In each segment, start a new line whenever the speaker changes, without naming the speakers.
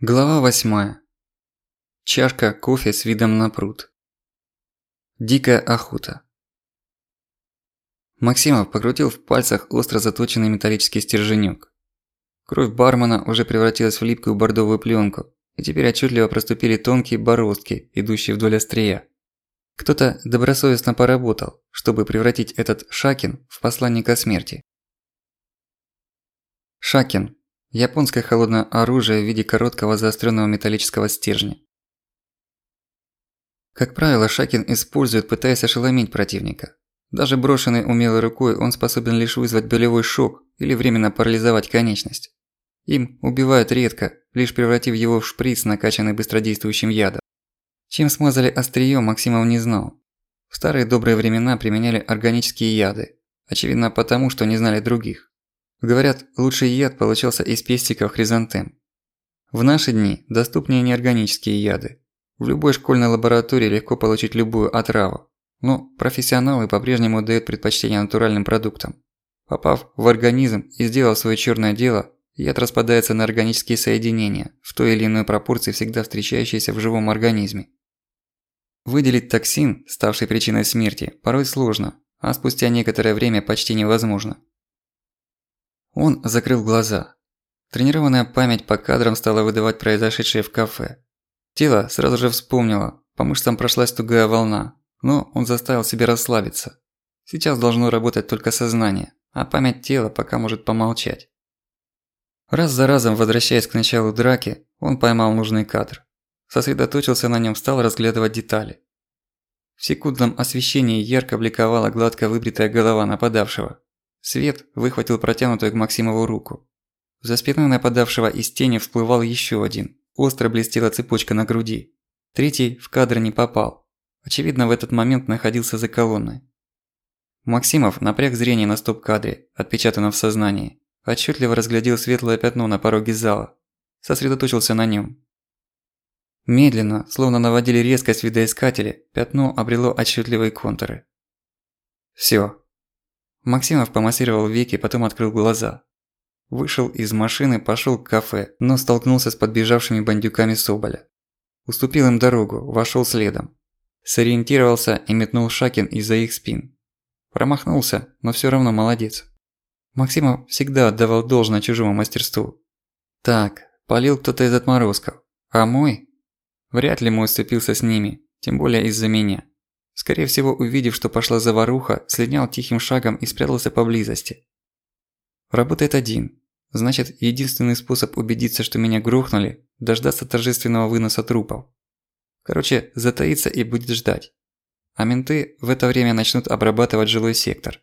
Глава восьмая. Чашка кофе с видом на пруд. Дикая охота. Максимов покрутил в пальцах остро заточенный металлический стерженёк. Кровь бармена уже превратилась в липкую бордовую плёнку, и теперь отчетливо проступили тонкие бороздки, идущие вдоль острия. Кто-то добросовестно поработал, чтобы превратить этот Шакин в посланника смерти. Шакин Японское холодное оружие в виде короткого заостренного металлического стержня. Как правило, Шакин использует, пытаясь ошеломить противника. Даже брошенный умелой рукой он способен лишь вызвать болевой шок или временно парализовать конечность. Им убивают редко, лишь превратив его в шприц, накачанный быстродействующим ядом. Чем смазали остриё, Максимов не знал. В старые добрые времена применяли органические яды, очевидно потому, что не знали других. Говорят, лучший яд получался из пестиков хризантем. В наши дни доступнее неорганические яды. В любой школьной лаборатории легко получить любую отраву. Но профессионалы по-прежнему дают предпочтение натуральным продуктам. Попав в организм и сделав свое черное дело, яд распадается на органические соединения, в той или иной пропорции всегда встречающиеся в живом организме. Выделить токсин, ставший причиной смерти, порой сложно, а спустя некоторое время почти невозможно. Он закрыл глаза. Тренированная память по кадрам стала выдавать произошедшее в кафе. Тело сразу же вспомнило, по мышцам прошлась тугая волна, но он заставил себя расслабиться. Сейчас должно работать только сознание, а память тела пока может помолчать. Раз за разом возвращаясь к началу драки, он поймал нужный кадр. Сосредоточился на нем, стал разглядывать детали. В секундном освещении ярко бликовала гладко выбритая голова нападавшего. Свет выхватил протянутую к Максимову руку. За спиной нападавшего из тени всплывал еще один. Остро блестела цепочка на груди. Третий в кадр не попал. Очевидно, в этот момент находился за колонной. Максимов напряг зрение на стоп-кадре, отпечатанном в сознании. Отчетливо разглядел светлое пятно на пороге зала. Сосредоточился на нем. Медленно, словно наводили резкость видоискателя, пятно обрело отчетливые контуры. Все, Максимов помассировал веки, потом открыл глаза. Вышел из машины, пошёл к кафе, но столкнулся с подбежавшими бандюками Соболя. Уступил им дорогу, вошёл следом. Сориентировался и метнул Шакин из-за их спин. Промахнулся, но всё равно молодец. Максимов всегда отдавал должное чужому мастерству. Так, полил кто-то из отморозков. А мой? Вряд ли мой сцепился с ними, тем более из-за меня. Скорее всего, увидев, что пошла заваруха, слинял тихим шагом и спрятался поблизости. Работает один. Значит, единственный способ убедиться, что меня грохнули – дождаться торжественного выноса трупов. Короче, затаиться и будет ждать. А менты в это время начнут обрабатывать жилой сектор.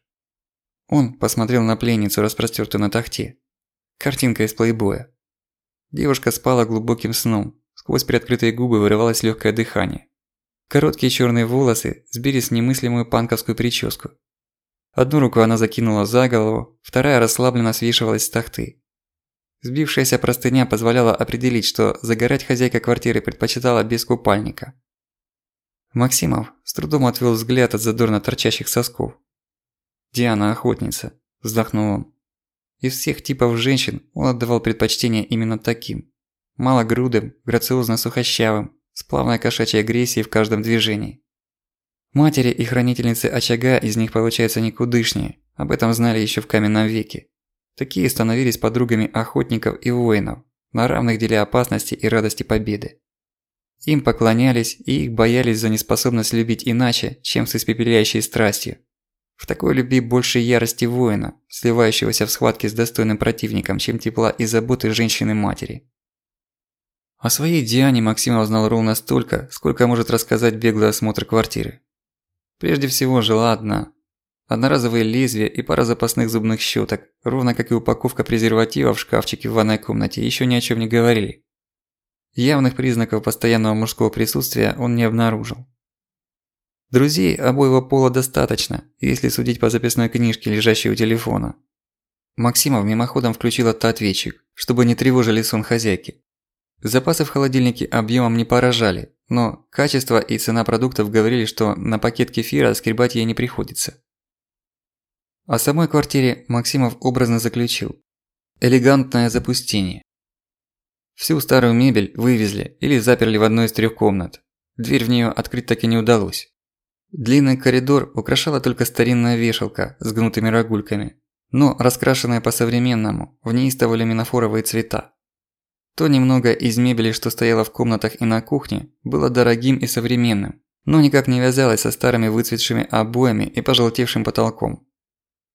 Он посмотрел на пленницу, распростёртую на тахте. Картинка из плейбоя. Девушка спала глубоким сном. Сквозь приоткрытые губы вырывалось легкое дыхание. Короткие черные волосы сбили с немыслимую панковскую прическу. Одну руку она закинула за голову, вторая расслабленно свешивалась с тахты. Сбившаяся простыня позволяла определить, что загорать хозяйка квартиры предпочитала без купальника. Максимов с трудом отвел взгляд от задорно торчащих сосков. «Диана охотница», – вздохнул он. Из всех типов женщин он отдавал предпочтение именно таким. Малогрудым, грациозно сухощавым, с плавной кошачьей агрессией в каждом движении. Матери и хранительницы очага из них получается никудышнее, об этом знали еще в каменном веке. Такие становились подругами охотников и воинов, на равных деле опасности и радости победы. Им поклонялись и их боялись за неспособность любить иначе, чем с испепеляющей страстью. В такой любви больше ярости воина, сливающегося в схватке с достойным противником, чем тепла и заботы женщины-матери. О своей Диане Максимов знал ровно столько, сколько может рассказать беглый осмотр квартиры. Прежде всего жила одна. Одноразовые лезвия и пара запасных зубных щеток, ровно как и упаковка презерватива в шкафчике в ванной комнате, еще ни о чем не говорили. Явных признаков постоянного мужского присутствия он не обнаружил. Друзей обоего пола достаточно, если судить по записной книжке, лежащей у телефона. Максимов мимоходом включил автоответчик, чтобы не тревожили сон хозяйки. Запасы в холодильнике объемом не поражали, но качество и цена продуктов говорили, что на пакет кефира скребать ей не приходится. О самой квартире Максимов образно заключил. Элегантное запустение. Всю старую мебель вывезли или заперли в одной из трех комнат. Дверь в нее открыть так и не удалось. Длинный коридор украшала только старинная вешалка с гнутыми рогульками, но раскрашенная по-современному, в неистово люминофоровые цвета. То немного из мебели, что стояло в комнатах и на кухне, было дорогим и современным, но никак не вязалось со старыми выцветшими обоями и пожелтевшим потолком.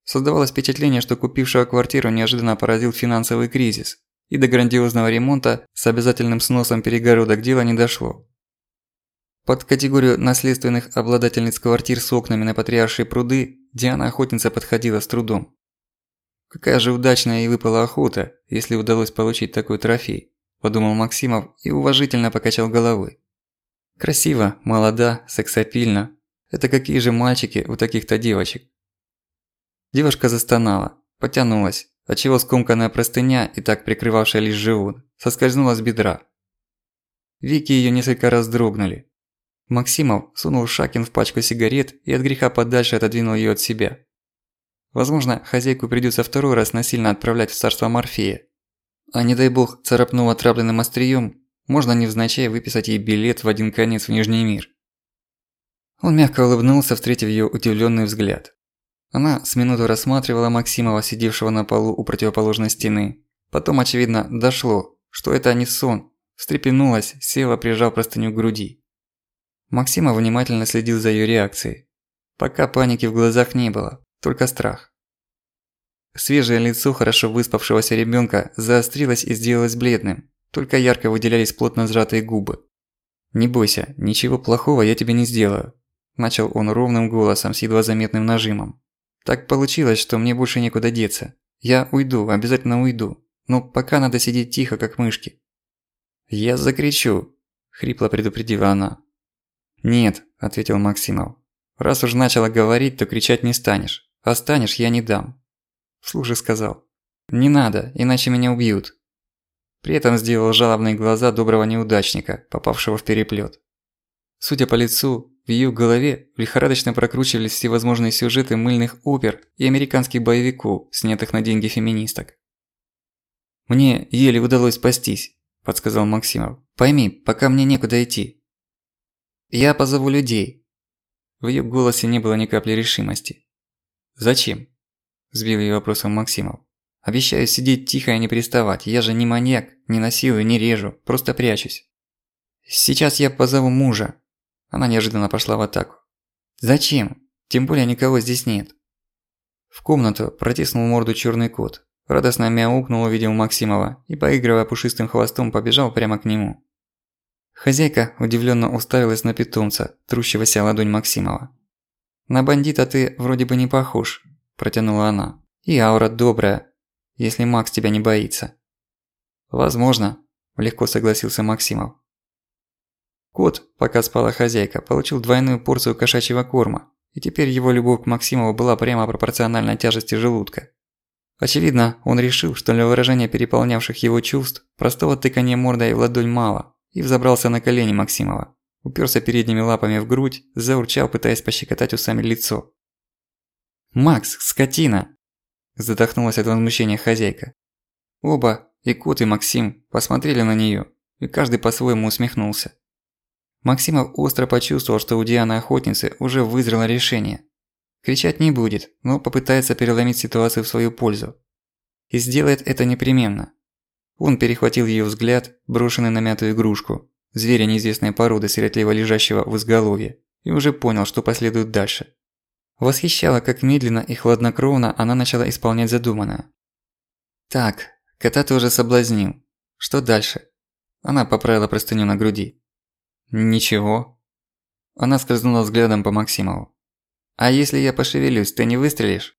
Создавалось впечатление, что купившего квартиру неожиданно поразил финансовый кризис, и до грандиозного ремонта с обязательным сносом перегородок дело не дошло. Под категорию наследственных обладательниц квартир с окнами на Патриаршие пруды Диана Охотница подходила с трудом. Какая же удачная ей выпала охота, если удалось получить такой трофей, подумал Максимов и уважительно покачал головой. Красиво, молода, сексапильно. Это какие же мальчики у таких-то девочек? Девушка застонала, потянулась, отчего скомканная простыня, и так прикрывавшая лишь живот, соскользнула с бедра. Веки её несколько раз дрогнули. Максимов сунул Шакин в пачку сигарет и от греха подальше отодвинул её от себя. Возможно, хозяйку придётся второй раз насильно отправлять в царство Морфея. А не дай бог, царапнув отравленным острием, можно невзначай выписать ей билет в один конец в Нижний мир. Он мягко улыбнулся, встретив её удивлённый взгляд. Она с минуту рассматривала Максимова, сидевшего на полу у противоположной стены. Потом, очевидно, дошло, что это не сон. Встрепенулась, села, прижав простыню к груди. Максимов внимательно следил за её реакцией. Пока паники в глазах не было, только страх. Свежее лицо хорошо выспавшегося ребёнка заострилось и сделалось бледным, только ярко выделялись плотно сжатые губы. «Не бойся, ничего плохого я тебе не сделаю», – начал он ровным голосом с едва заметным нажимом. «Так получилось, что мне больше некуда деться. Я уйду, обязательно уйду, но пока надо сидеть тихо, как мышки». «Я закричу», – хрипло предупредила она. «Нет», – ответил Максимов. «Раз уж начала говорить, то кричать не станешь. А станешь, я не дам». Вслух же сказал. «Не надо, иначе меня убьют». При этом сделал жалобные глаза доброго неудачника, попавшего в переплет. Судя по лицу, в ее голове лихорадочно прокручивались всевозможные сюжеты мыльных опер и американских боевиков, снятых на деньги феминисток. «Мне еле удалось спастись», – подсказал Максимов. «Пойми, пока мне некуда идти». «Я позову людей». В ее голосе не было ни капли решимости. «Зачем?» – сбил ее вопросом Максимов. Обещаю сидеть тихо и не приставать. Я же не маньяк, не насилую, не режу, просто прячусь. Сейчас я позову мужа. Она неожиданно пошла в атаку. Зачем? Тем более никого здесь нет. В комнату протиснул морду черный кот. Радостно мяукнул, увидел Максимова и, поигрывая пушистым хвостом, побежал прямо к нему. Хозяйка удивленно уставилась на питомца, трущегося ладонь Максимова. «На бандита ты вроде бы не похож», – протянула она. «И аура добрая, если Макс тебя не боится. Возможно, легко согласился Максимов. Кот, пока спала хозяйка, получил двойную порцию кошачьего корма, и теперь его любовь к Максимову была прямо пропорциональна тяжести желудка. Очевидно, он решил, что для выражения переполнявших его чувств простого тыкания мордой в ладонь мало, и взобрался на колени Максимова. Уперся передними лапами в грудь, заурчал, пытаясь пощекотать усами лицо. «Макс, скотина!» Задохнулась от возмущения хозяйка. Оба, и кот, и Максим, посмотрели на неё, и каждый по-своему усмехнулся. Максимов остро почувствовал, что у Дианы Охотницы уже вызрело решение. Кричать не будет, но попытается переломить ситуацию в свою пользу. И сделает это непременно. Он перехватил её взгляд, брошенный на мятую игрушку, зверя неизвестной породы, сиротливо лежащего в изголовье, и уже понял, что последует дальше. Восхищало, как медленно и хладнокровно она начала исполнять задуманное. «Так, кота ты уже соблазнил. Что дальше?» Она поправила простыню на груди. «Ничего». Она скользнула взглядом по Максимову. «А если я пошевелюсь, ты не выстрелишь?»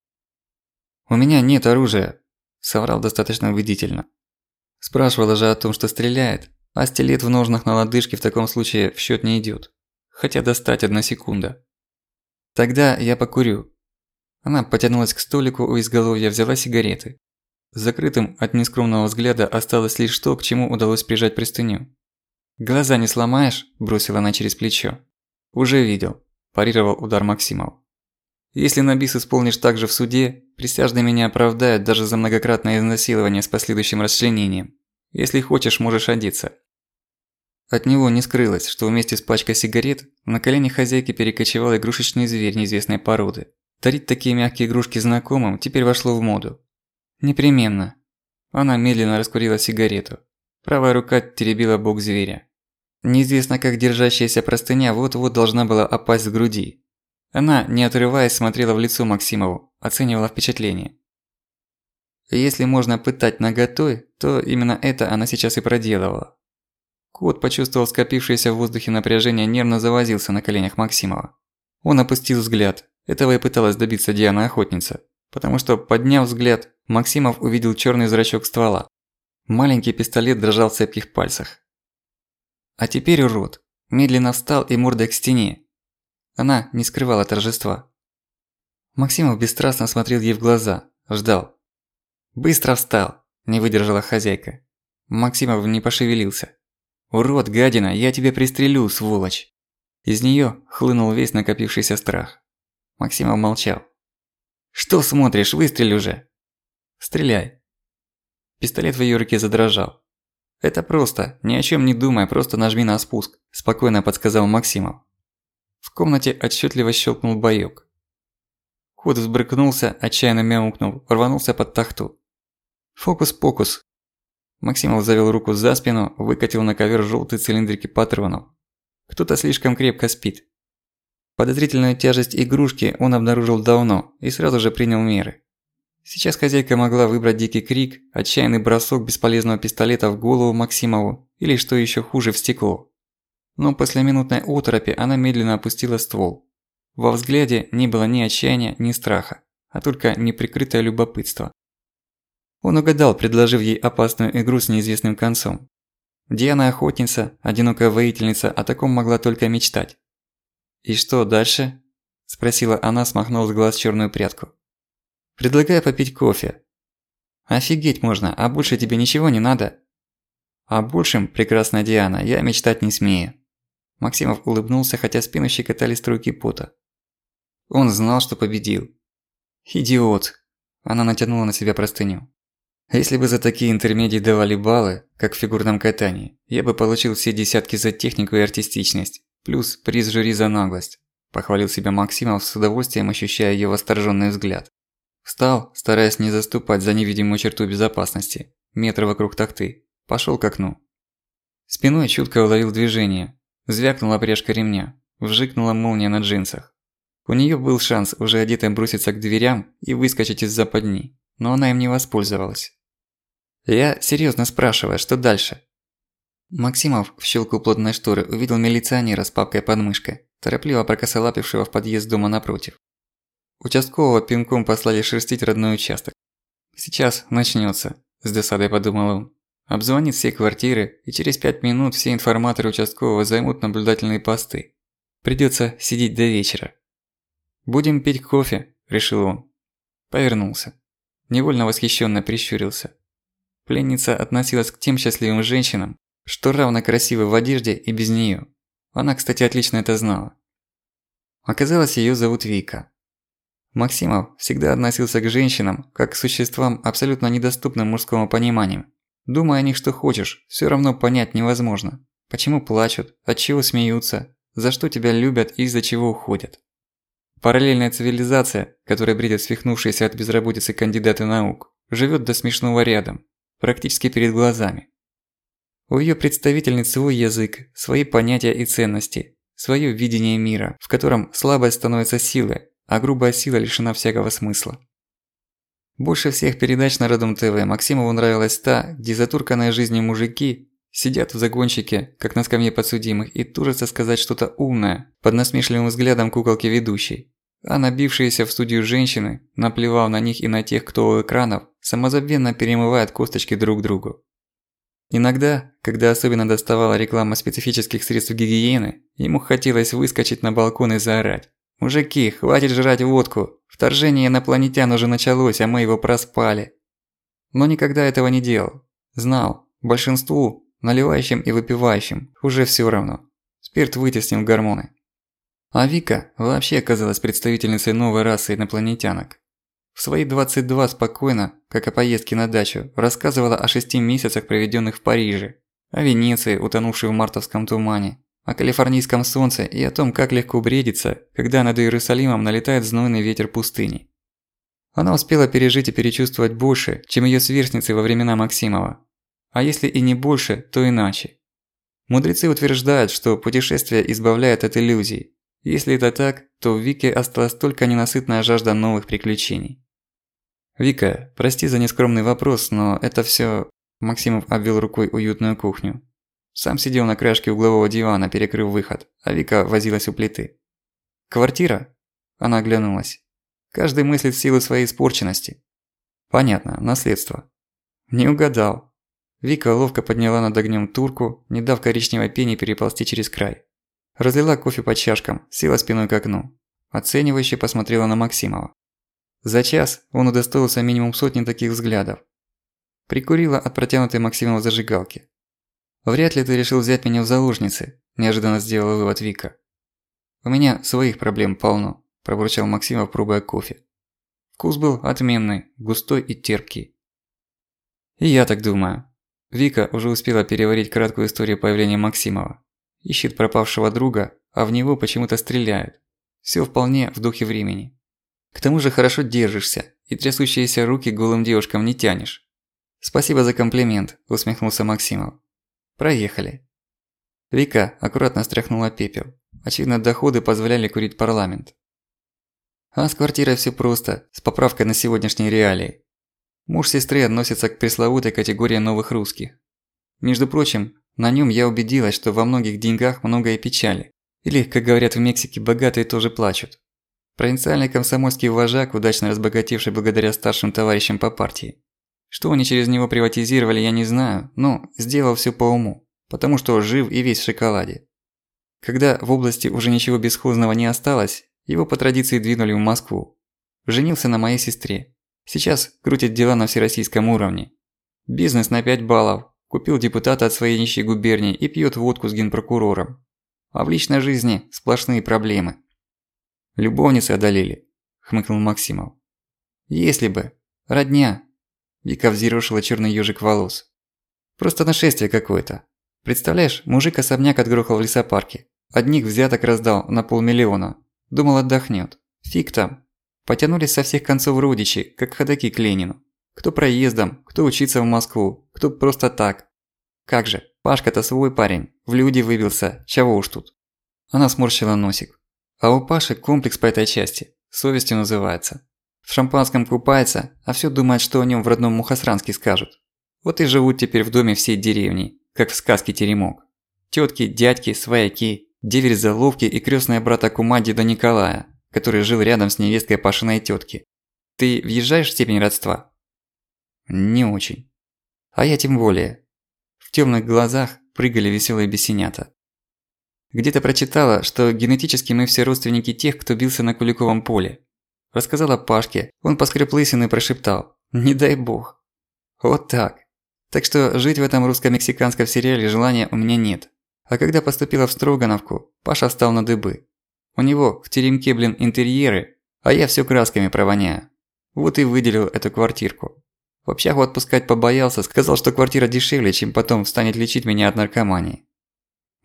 «У меня нет оружия», – соврал достаточно убедительно. Спрашивала же о том, что стреляет, а стилет в ножнах на лодыжке в таком случае в счет не идет. Хотя достать одна секунда. Тогда я покурю. Она потянулась к столику у изголовья, взяла сигареты. Закрытым от нескромного взгляда осталось лишь то, к чему удалось прижать пристыню. «Глаза не сломаешь?» – бросила она через плечо. «Уже видел», – парировал удар Максимов. «Если на бис исполнишь так же в суде, присяжные меня оправдают даже за многократное изнасилование с последующим расчленением. Если хочешь, можешь одеться». От него не скрылось, что вместе с пачкой сигарет на колени хозяйки перекочевал игрушечный зверь неизвестной породы. Дарить такие мягкие игрушки знакомым теперь вошло в моду. Непременно. Она медленно раскурила сигарету. Правая рука теребила бок зверя. Неизвестно как держащаяся простыня вот-вот должна была опасть с груди. Она, не отрываясь, смотрела в лицо Максимову, оценивала впечатление. Если можно пытать наготой, то именно это она сейчас и проделывала. Кот почувствовал скопившееся в воздухе напряжение, нервно завозился на коленях Максимова. Он опустил взгляд. Этого и пыталась добиться Диана-охотница. Потому что, подняв взгляд, Максимов увидел черный зрачок ствола. Маленький пистолет дрожал в цепких пальцах. А теперь урод. Медленно встал и мордой к стене. Она не скрывала торжества. Максимов бесстрастно смотрел ей в глаза, ждал. «Быстро встал!» – не выдержала хозяйка. Максимов не пошевелился. «Урод, гадина, я тебя пристрелю, сволочь!» Из неё хлынул весь накопившийся страх. Максимов молчал. «Что смотришь, выстрель уже!» «Стреляй!» Пистолет в её руке задрожал. «Это просто, ни о чём не думай, просто нажми на спуск», – спокойно подсказал Максимов. В комнате отчетливо щелкнул боёк. Кот взбрыкнулся, отчаянно мяукнул, рванулся под тахту. «Фокус-покус!» Максимов завел руку за спину, выкатил на ковер желтые цилиндрики патронов. Кто-то слишком крепко спит. Подозрительную тяжесть игрушки он обнаружил давно и сразу же принял меры. Сейчас хозяйка могла выбрать дикий крик, отчаянный бросок бесполезного пистолета в голову Максимову или, что еще хуже, в стекло. Но после минутной оторопи она медленно опустила ствол. Во взгляде не было ни отчаяния, ни страха, а только неприкрытое любопытство. Он угадал, предложив ей опасную игру с неизвестным концом. Диана охотница, одинокая воительница, о таком могла только мечтать. «И что дальше?» – спросила она, смахнув с глаз черную прядку. «Предлагаю попить кофе». «Офигеть можно, а больше тебе ничего не надо?» «О большем, прекрасная Диана, я мечтать не смею». Максимов улыбнулся, хотя спину щекотали струйки пота. Он знал, что победил. «Идиот!» Она натянула на себя простыню. Если бы за такие интермедии давали баллы, как в фигурном катании, я бы получил все десятки за технику и артистичность, плюс приз жюри за наглость. Похвалил себя Максимов с удовольствием, ощущая ее восторженный взгляд. Встал, стараясь не заступать за невидимую черту безопасности, метр вокруг такты, пошел к окну. Спиной чутко уловил движение, звякнула пряжка ремня, вжикнула молния на джинсах. У нее был шанс уже одетым броситься к дверям и выскочить из западни, но она им не воспользовалась. Я серьёзно спрашиваю, что дальше? Максимов в щелку плотной шторы увидел милиционера с папкой под мышкой, торопливо прокосолапившего в подъезд дома напротив. Участкового пинком послали шерстить родной участок. «Сейчас начнётся», – с досадой подумал он. Обзвонит все квартиры, и через пять минут все информаторы участкового займут наблюдательные посты. Придётся сидеть до вечера. «Будем пить кофе», – решил он. Повернулся. Невольно восхищенно прищурился. Пленница относилась к тем счастливым женщинам, что равно красивы в одежде и без неё. Она, кстати, отлично это знала. Оказалось, её зовут Вика. Максимов всегда относился к женщинам как к существам абсолютно недоступным мужскому пониманию. Думая о них что хочешь, всё равно понять невозможно. Почему плачут, от чего смеются, за что тебя любят и из-за чего уходят. Параллельная цивилизация, которая бредят свихнувшиеся от безработицы кандидаты наук, живёт до смешного рядом, практически перед глазами. У её представительниц свой язык, свои понятия и ценности, своё видение мира, в котором слабость становится силой, а грубая сила лишена всякого смысла. Больше всех передач на Родом ТВ Максимову нравилась та, где затурканные жизнью мужики сидят в загончике, как на скамье подсудимых, и тужатся сказать что-то умное под насмешливым взглядом куколки ведущей. А набившиеся в студию женщины, наплевав на них и на тех, кто у экранов, самозабвенно перемывают косточки друг другу. Иногда, когда особенно доставала реклама специфических средств гигиены, ему хотелось выскочить на балкон и заорать. «Мужики, хватит жрать водку! Вторжение инопланетян уже началось, а мы его проспали!» Но никогда этого не делал. Знал, большинству, наливающим и выпивающим, уже всё равно. Спирт вытеснил гормоны. А Вика вообще оказалась представительницей новой расы инопланетянок. В свои 22 спокойно, как о поездке на дачу, рассказывала о шести месяцах, проведенных в Париже, о Венеции, утонувшей в мартовском тумане, о калифорнийском солнце и о том, как легко бредится, когда над Иерусалимом налетает знойный ветер пустыни. Она успела пережить и перечувствовать больше, чем её сверстницы во времена Максимова. А если и не больше, то иначе. Мудрецы утверждают, что путешествие избавляет от иллюзий. Если это так, то в Вике осталась только ненасытная жажда новых приключений. «Вика, прости за нескромный вопрос, но это всё...» Максимов обвел рукой уютную кухню. Сам сидел на краешке углового дивана, перекрыв выход, а Вика возилась у плиты. «Квартира?» Она оглянулась. Каждый мыслит в силу своей испорченности. Понятно, наследство. Не угадал. Вика ловко подняла над огнем турку, не дав коричневой пене переползти через край. Разлила кофе по чашкам, села спиной к окну. Оценивающе посмотрела на Максимова. За час он удостоился минимум сотни таких взглядов. Прикурила от протянутой Максимова зажигалки. «Вряд ли ты решил взять меня в заложницы», – неожиданно сделала вывод Вика. «У меня своих проблем полно пробурчал Максимов, пробуя кофе. Вкус был отменный, густой и терпкий. И я так думаю. Вика уже успела переварить краткую историю появления Максимова. Ищет пропавшего друга, а в него почему-то стреляют. Всё вполне в духе времени. К тому же хорошо держишься, и трясущиеся руки голым девушкам не тянешь. «Спасибо за комплимент», – усмехнулся Максимов. «Проехали». Вика аккуратно стряхнула пепел. Очевидно, доходы позволяли курить парламент. А с квартирой все просто, с поправкой на сегодняшние реалии. Муж сестры относится к пресловутой категории новых русских. Между прочим, на нем я убедилась, что во многих деньгах много и печали. Или, как говорят в Мексике, богатые тоже плачут. Провинциальный комсомольский вожак, удачно разбогатевший благодаря старшим товарищам по партии. Что они через него приватизировали, я не знаю, но сделал все по уму, потому что жив и весь в шоколаде. Когда в области уже ничего бесхозного не осталось, его по традиции двинули в Москву. Женился на моей сестре. Сейчас крутит дела на всероссийском уровне. Бизнес на 5 баллов. Купил депутата от своей нищей губернии и пьет водку с генпрокурором. А в личной жизни сплошные проблемы. «Любовницы одолели», – хмыкнул Максимов. «Если бы. Родня». Вика взъерошила черный ежик волос. «Просто нашествие какое-то. Представляешь, мужик особняк отгрохал в лесопарке. Одних взяток раздал на полмиллиона, Думал, отдохнет. Фиг там. Потянулись со всех концов родичи, как ходаки к Ленину. Кто проездом, кто учиться в Москву, кто просто так. Как же, Пашка-то свой парень, в люди выбился, чего уж тут. Она сморщила носик. А у Паши комплекс по этой части, совестью называется. В шампанском купается, а всё думает, что о нём в родном Мухосранске скажут. Вот и живут теперь в доме всей деревни, как в сказке «Теремок». Тётки, дядьки, свояки, деверь Заловки и крестная брата кума деда Николая, который жил рядом с невесткой Пашиной тетки. Ты въезжаешь в степень родства? Не очень. А я тем более. В темных глазах прыгали веселые бесенята. Где-то прочитала, что генетически мы все родственники тех, кто бился на Куликовом поле. Рассказала Пашке, он поскреб лысину и прошептал «Не дай бог». Вот так. Так что жить в этом русско-мексиканском сериале желания у меня нет. А когда поступила в Строгановку, Паша встал на дыбы. У него в теремке, блин, интерьеры, а я всё красками провоняю. Вот и выделил эту квартирку. В общагу отпускать побоялся, сказал, что квартира дешевле, чем потом станет лечить меня от наркомании.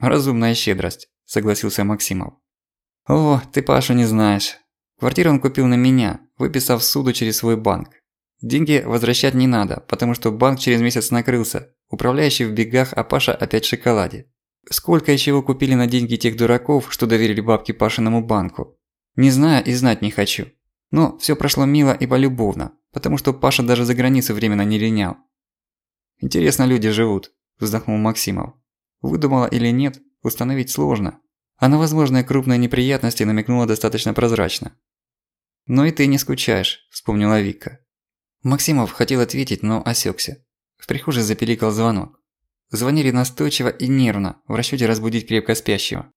«Разумная щедрость», – согласился Максимов. «О, ты Пашу не знаешь. Квартиру он купил на меня, выписав суду через свой банк. Деньги возвращать не надо, потому что банк через месяц накрылся, управляющий в бегах, а Паша опять в шоколаде. Сколько и чего купили на деньги тех дураков, что доверили бабке Пашиному банку. Не знаю и знать не хочу. Но всё прошло мило и полюбовно, потому что Паша даже за границу временно не линял. «Интересно люди живут», – вздохнул Максимов. Выдумала или нет, установить сложно. А на возможные крупные неприятности намекнула достаточно прозрачно. «Но и ты не скучаешь», – вспомнила Вика. Максимов хотел ответить, но осёкся. В прихожей запеликал звонок. Звонили настойчиво и нервно, в расчёте разбудить крепко спящего.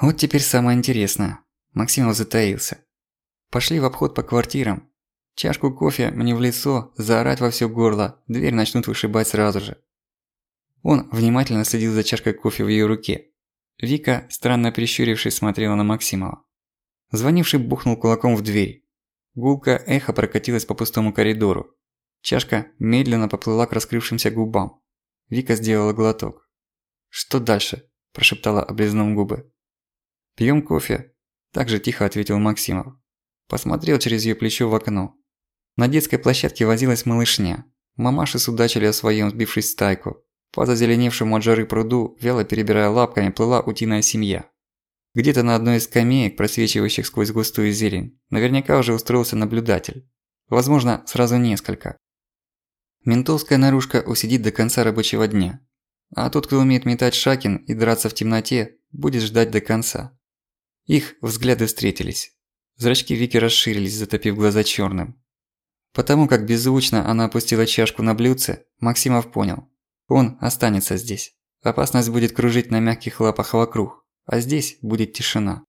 Вот теперь самое интересное. Максимов затаился. Пошли в обход по квартирам. Чашку кофе мне в лицо, заорать во всё горло, дверь начнут вышибать сразу же. Он внимательно следил за чашкой кофе в её руке. Вика, странно прищурившись, смотрела на Максимова. Звонивший бухнул кулаком в дверь. Гулка эхо прокатилась по пустому коридору. Чашка медленно поплыла к раскрывшимся губам. Вика сделала глоток. «Что дальше?» – прошептала, облизнув губы. «Пьём кофе», – также тихо ответил Максимов. Посмотрел через её плечо в окно. На детской площадке возилась малышня. Мамаши судачили о своём, сбившись в стайку. По зазеленевшему от жары пруду, вяло перебирая лапками, плыла утиная семья. Где-то на одной из скамеек, просвечивающих сквозь густую зелень, наверняка уже устроился наблюдатель. Возможно, сразу несколько. Ментовская наружка усидит до конца рабочего дня. А тот, кто умеет метать шакин и драться в темноте, будет ждать до конца. Их взгляды встретились. Зрачки Вики расширились, затопив глаза чёрным. Потому как беззвучно она опустила чашку на блюдце, Максимов понял. Он останется здесь. Опасность будет кружить на мягких лапах вокруг, а здесь будет тишина.